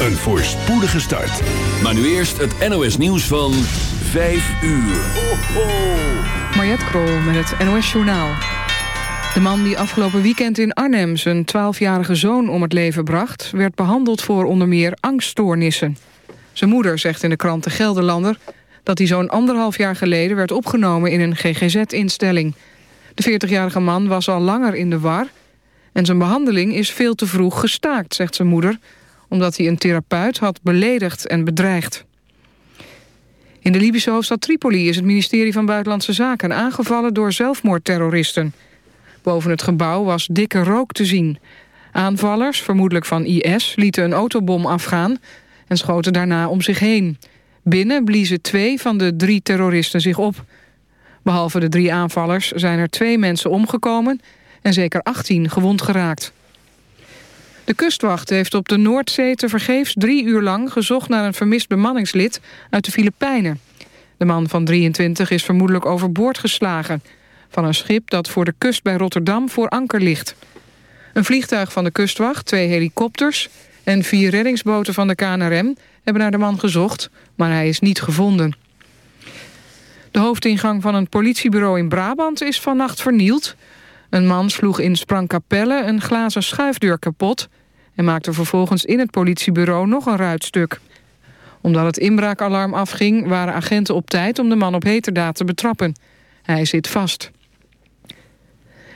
een voorspoedige start. Maar nu eerst het NOS nieuws van 5 uur. Ho, ho. Mariette Krol met het NOS Journaal. De man die afgelopen weekend in Arnhem zijn 12-jarige zoon om het leven bracht... werd behandeld voor onder meer angststoornissen. Zijn moeder zegt in de krant De Gelderlander... dat hij zo'n anderhalf jaar geleden werd opgenomen in een GGZ-instelling. De 40-jarige man was al langer in de war... en zijn behandeling is veel te vroeg gestaakt, zegt zijn moeder... omdat hij een therapeut had beledigd en bedreigd. In de Libische hoofdstad Tripoli is het ministerie van Buitenlandse Zaken aangevallen door zelfmoordterroristen. Boven het gebouw was dikke rook te zien. Aanvallers, vermoedelijk van IS, lieten een autobom afgaan en schoten daarna om zich heen. Binnen bliezen twee van de drie terroristen zich op. Behalve de drie aanvallers zijn er twee mensen omgekomen en zeker 18 gewond geraakt. De kustwacht heeft op de Noordzee tevergeefs drie uur lang gezocht naar een vermist bemanningslid uit de Filipijnen. De man van 23 is vermoedelijk overboord geslagen van een schip dat voor de kust bij Rotterdam voor anker ligt. Een vliegtuig van de kustwacht, twee helikopters en vier reddingsboten van de KNRM hebben naar de man gezocht, maar hij is niet gevonden. De hoofdingang van een politiebureau in Brabant is vannacht vernield. Een man sloeg in Sprangkapelle een glazen schuifdeur kapot... en maakte vervolgens in het politiebureau nog een ruitstuk. Omdat het inbraakalarm afging, waren agenten op tijd... om de man op heterdaad te betrappen. Hij zit vast.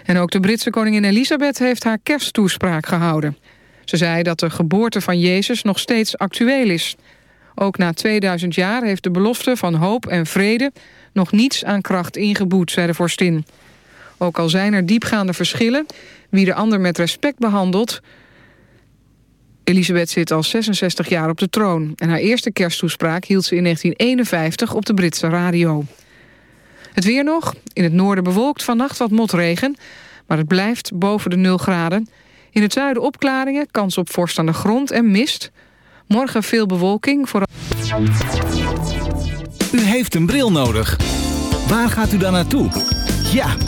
En ook de Britse koningin Elisabeth heeft haar kersttoespraak gehouden. Ze zei dat de geboorte van Jezus nog steeds actueel is. Ook na 2000 jaar heeft de belofte van hoop en vrede... nog niets aan kracht ingeboet, zei de vorstin. Ook al zijn er diepgaande verschillen, wie de ander met respect behandelt... Elisabeth zit al 66 jaar op de troon... en haar eerste kersttoespraak hield ze in 1951 op de Britse radio. Het weer nog, in het noorden bewolkt, vannacht wat motregen... maar het blijft boven de 0 graden. In het zuiden opklaringen, kans op vorst aan de grond en mist. Morgen veel bewolking, vooral... U heeft een bril nodig. Waar gaat u dan naartoe? Ja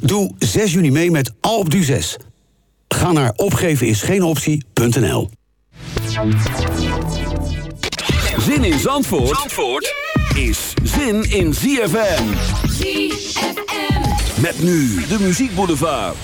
Doe 6 juni mee met Alpe d'Huez. Ga naar opgevenisgeenoptie.nl Zin in Zandvoort, Zandvoort is zin in ZFM. ZFM. Met nu de muziekboulevard.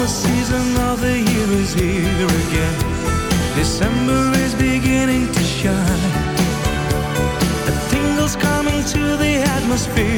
summer season of the year is here again. December is beginning to shine. A tingle's coming to the atmosphere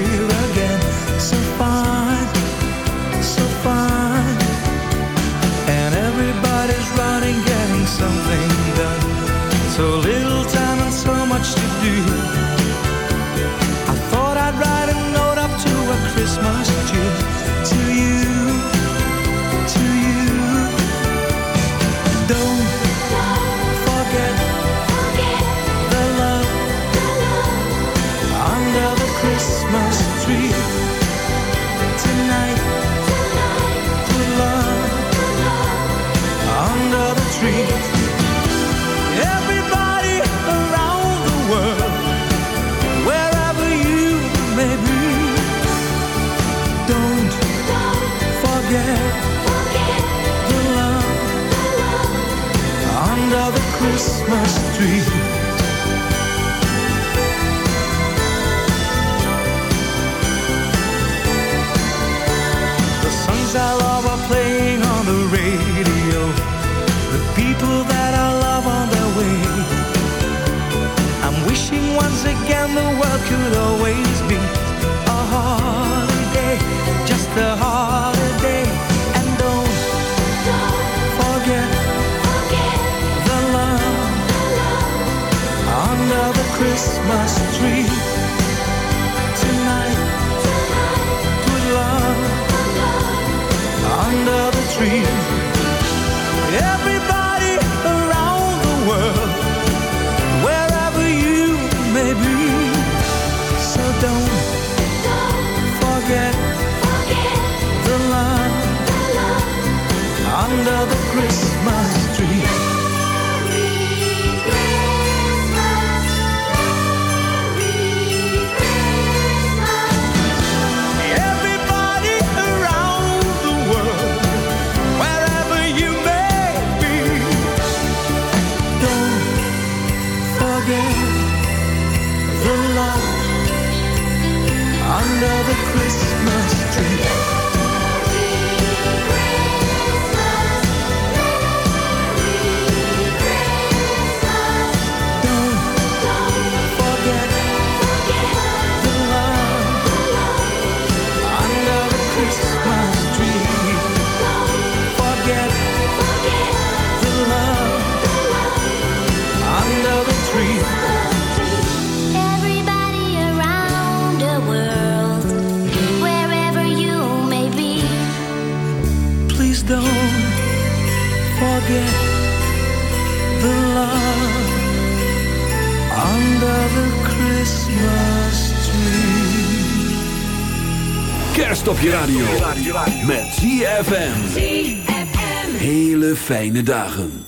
Christmas tree. fijne dagen.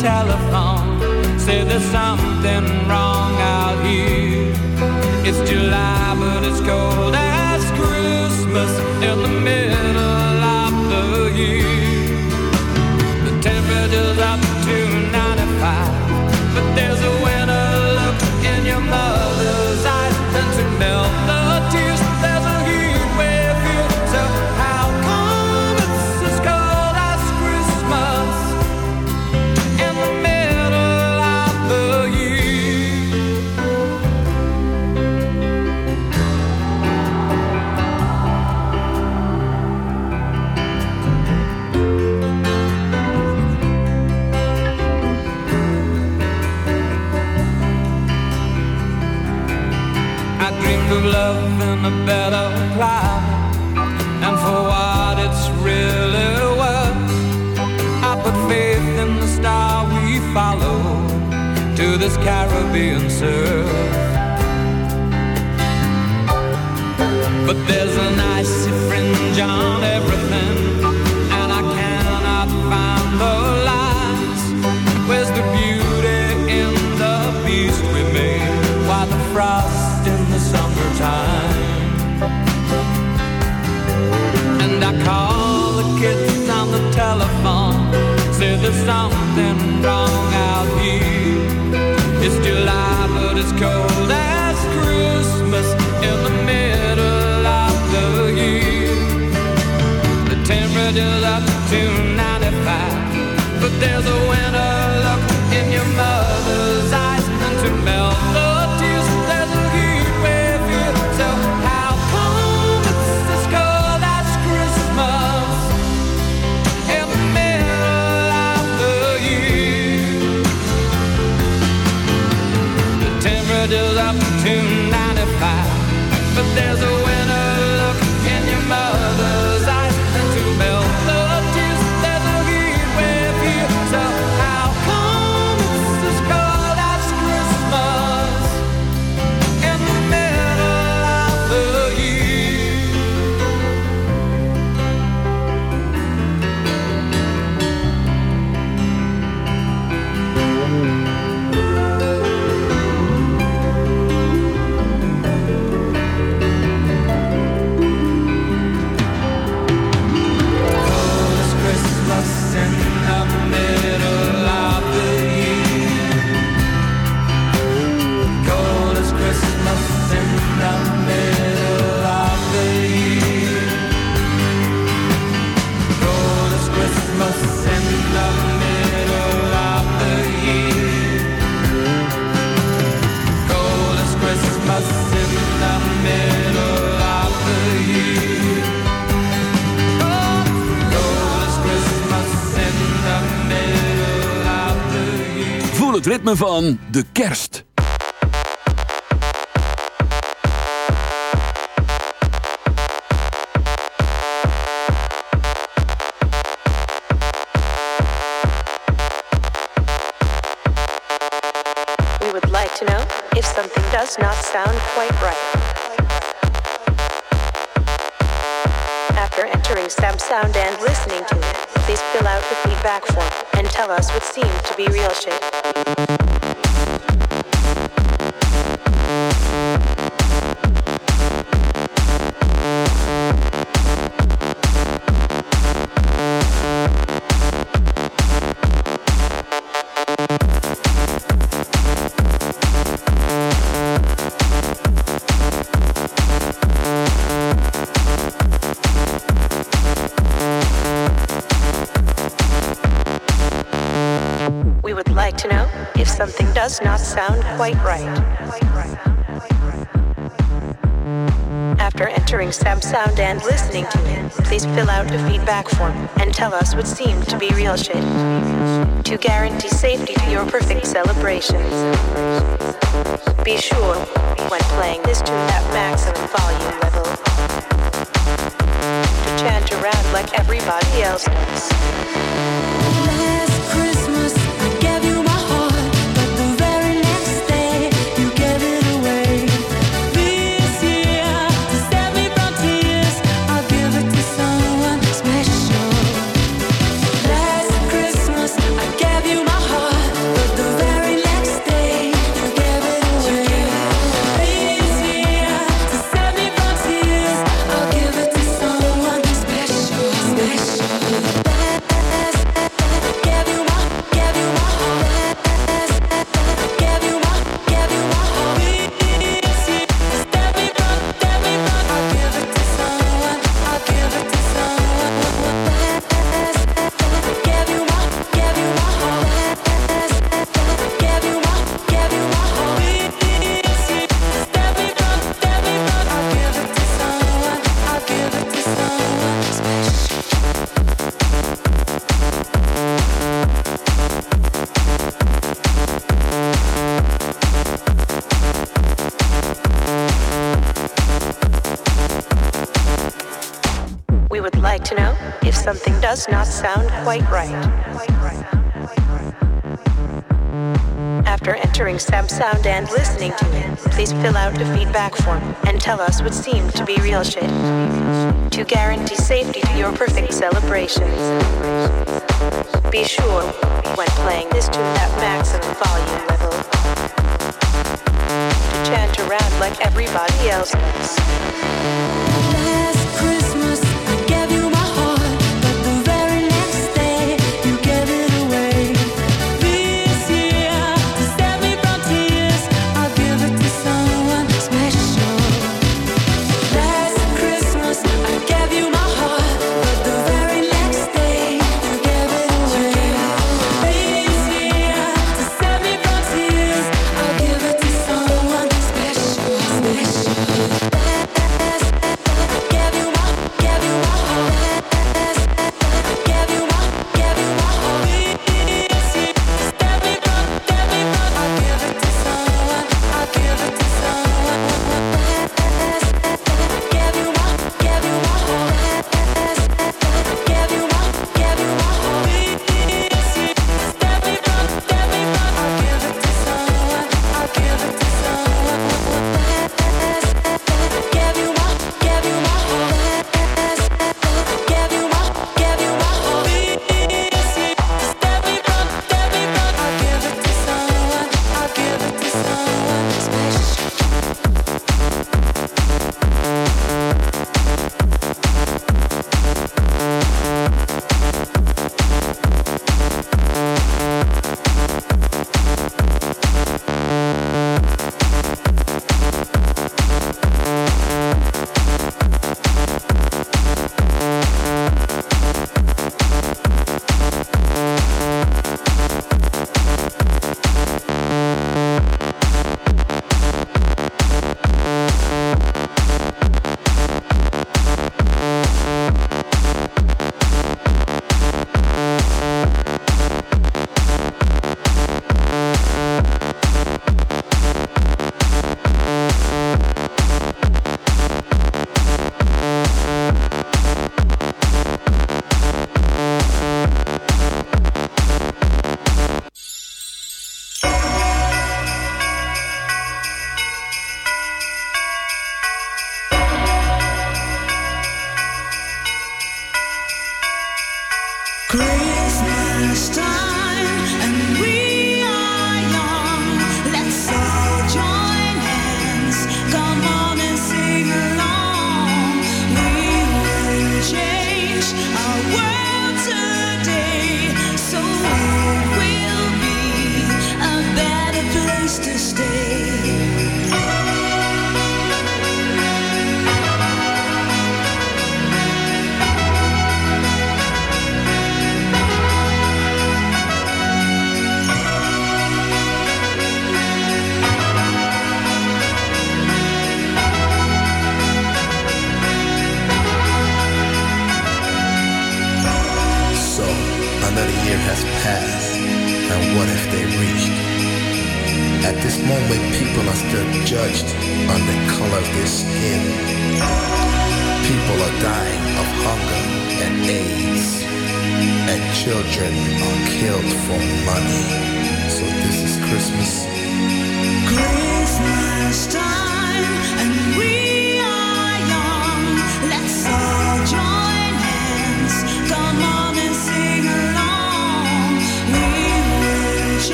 telephone. Say there's something wrong out here. It's just being served. But there's an icy fringe on there's a het ritme van de kerst. We would like to know if something does not sound quite right. After entering Stem Sound and listening to feedback form and tell us what seemed to be real shit. Sound quite right. After entering Sound and listening to it, please fill out the feedback form and tell us what seemed to be real shit. To guarantee safety to your perfect celebrations. Be sure, when playing this tune at maximum volume level, to chant around like everybody else does. Sound and listening to it, please fill out the feedback form and tell us what seemed to be real shit. To guarantee safety to your perfect celebrations. Be sure, when playing this tune at maximum volume level, to chant around like everybody else does.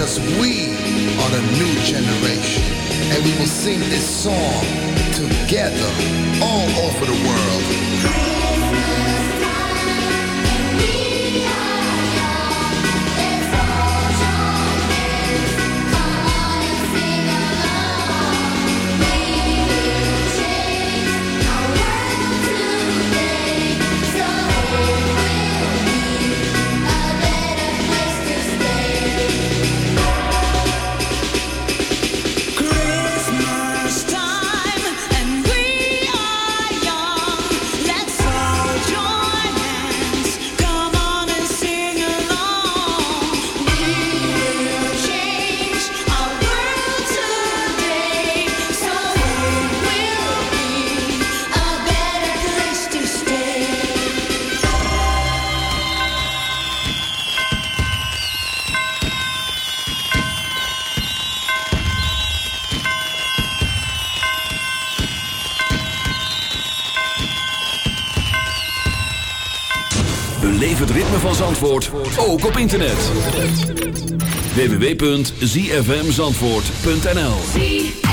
Because we are the new generation. And we will sing this song together all over the world. Internet. www.zfmzandvoort.nl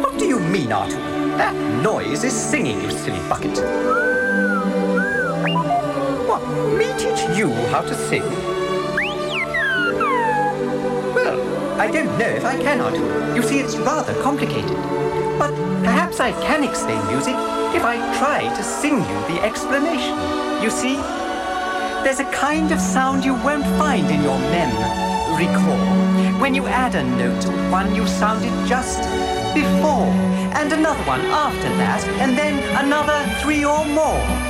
What do you mean, Arthur? That noise is singing, you silly bucket. Me teach you how to sing? Well, I don't know if I can, Arthur. You see, it's rather complicated. But perhaps I can explain music if I try to sing you the explanation. You see, there's a kind of sound you won't find in your mem. Recall. When you add a note to one you sounded just before, and another one after that, and then another three or more,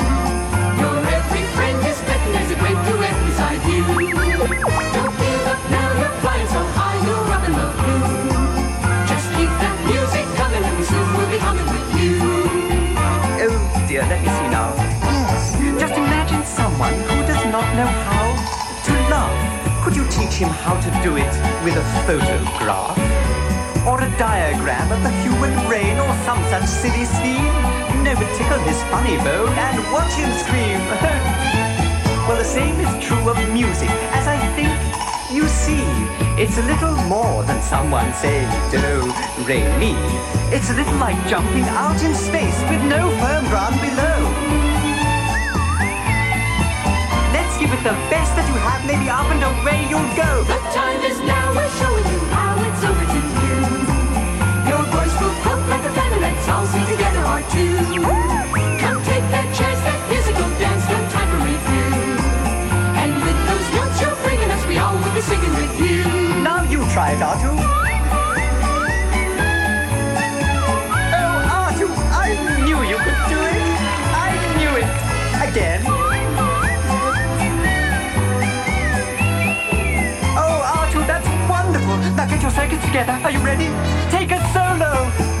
Oh dear, let me see now. Yes. Just imagine someone who does not know how to love. Could you teach him how to do it with a photograph? Or a diagram of the human brain or some such silly scheme? No, tickle his funny bone and watch him scream. Well, the same is true of music. As I think, you see, it's a little more than someone saying do, re, mi. It's a little like jumping out in space with no firm ground below Let's give it the best that you have, maybe up and away you'll go. The time is now, we're showing you how it's over to you. Your voice will croak like a feather, let's all sing together our two. try it, Artu. Oh, Artu, I knew you could do it. I knew it. Again. Oh, Artu, that's wonderful. Now get your circuits together. Are you ready? Take a solo.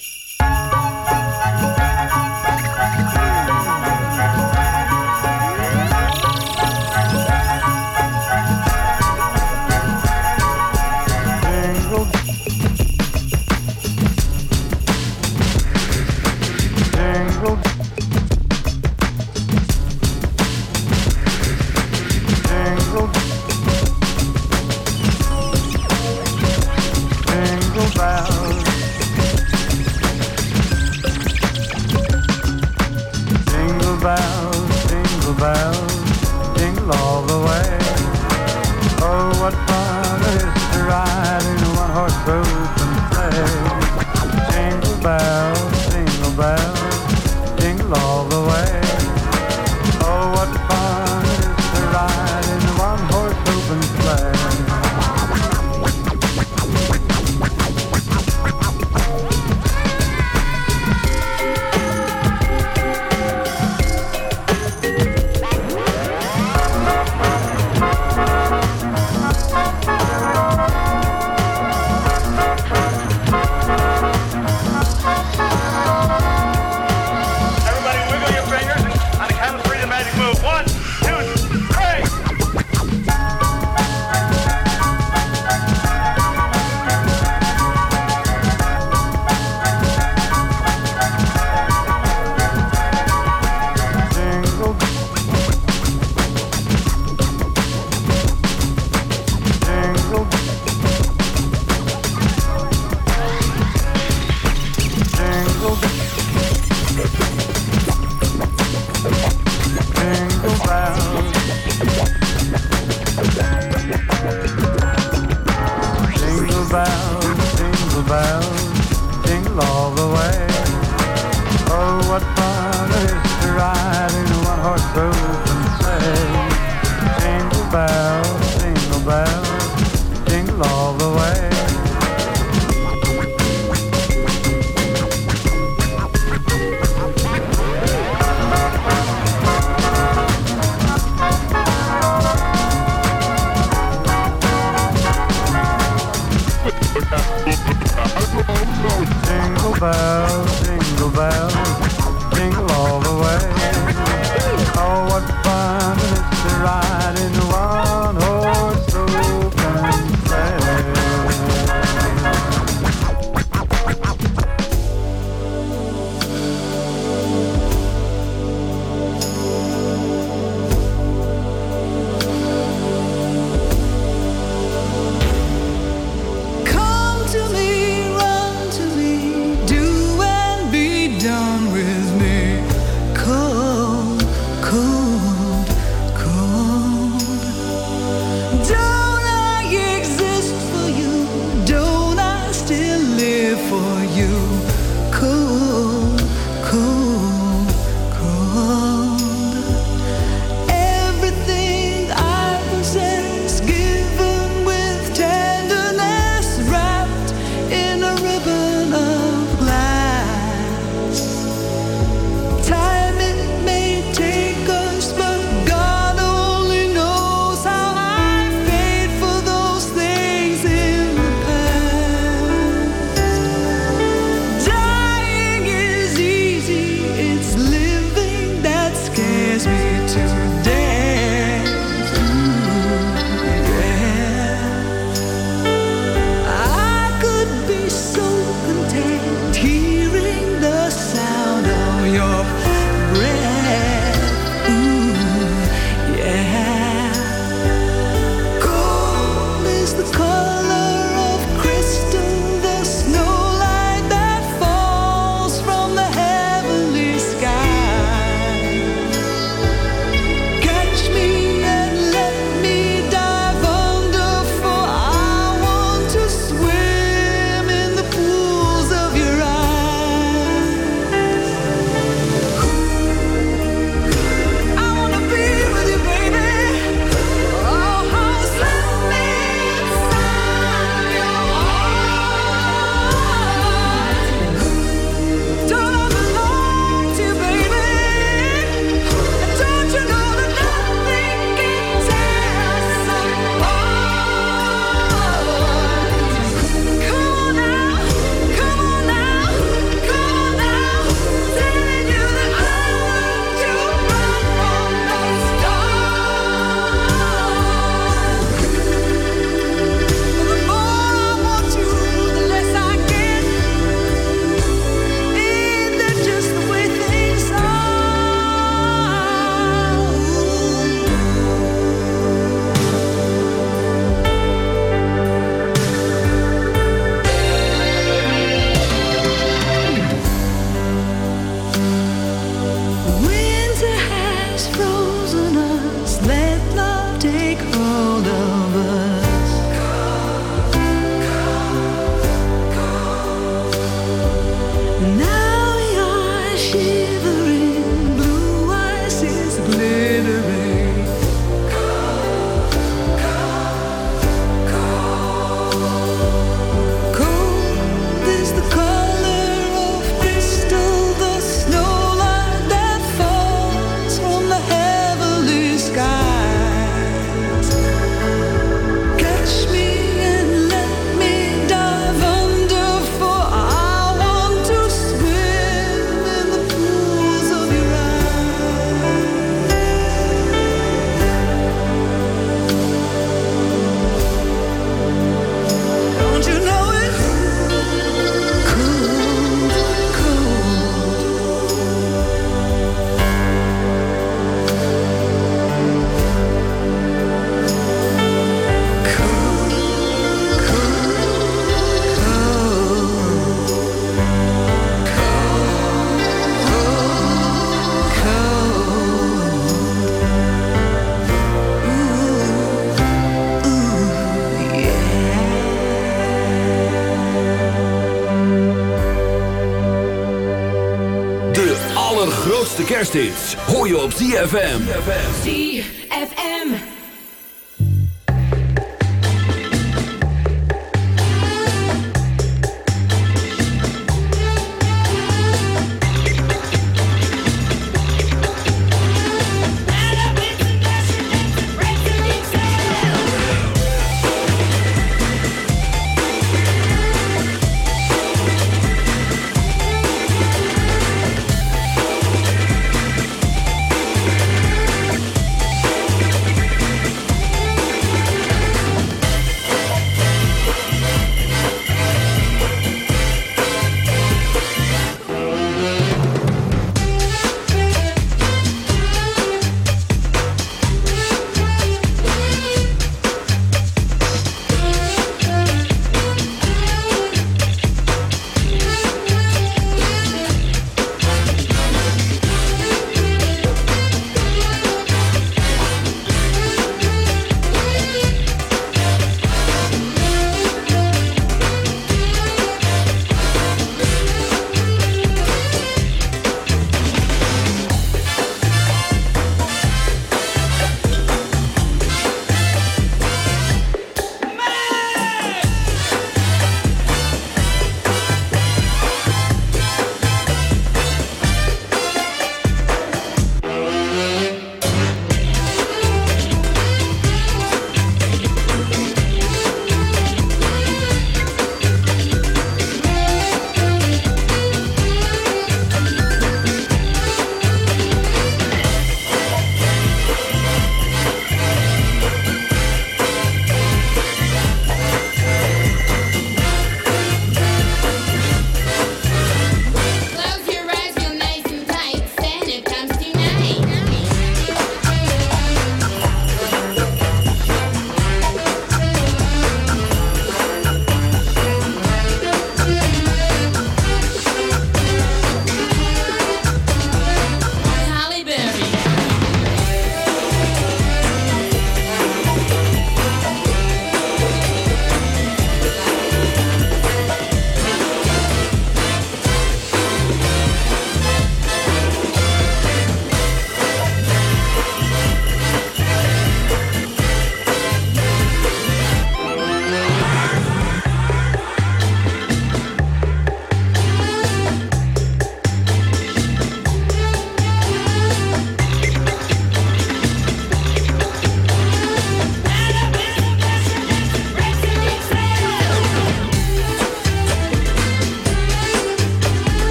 Bye. ZFM.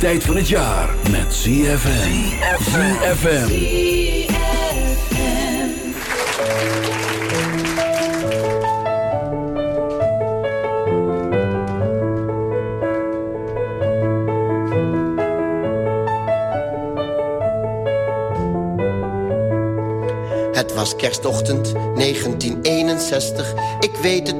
Tijd van het jaar met ZFM. ZFM. Het was kerstochtend 1961, ik weet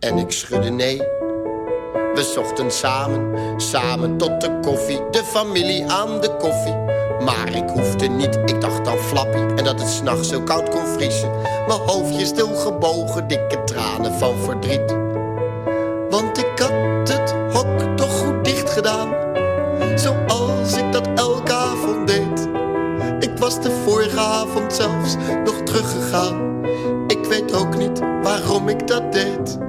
En ik schudde nee. We zochten samen, samen tot de koffie. De familie aan de koffie. Maar ik hoefde niet, ik dacht aan Flappy. En dat het s'nachts zo koud kon vriezen. Mijn hoofdje stil gebogen, dikke tranen van verdriet. Want ik had het hok toch goed dicht gedaan. Zoals ik dat elke avond deed. Ik was de vorige avond zelfs nog teruggegaan. Ik weet ook niet waarom ik dat deed.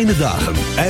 Fijne dagen. En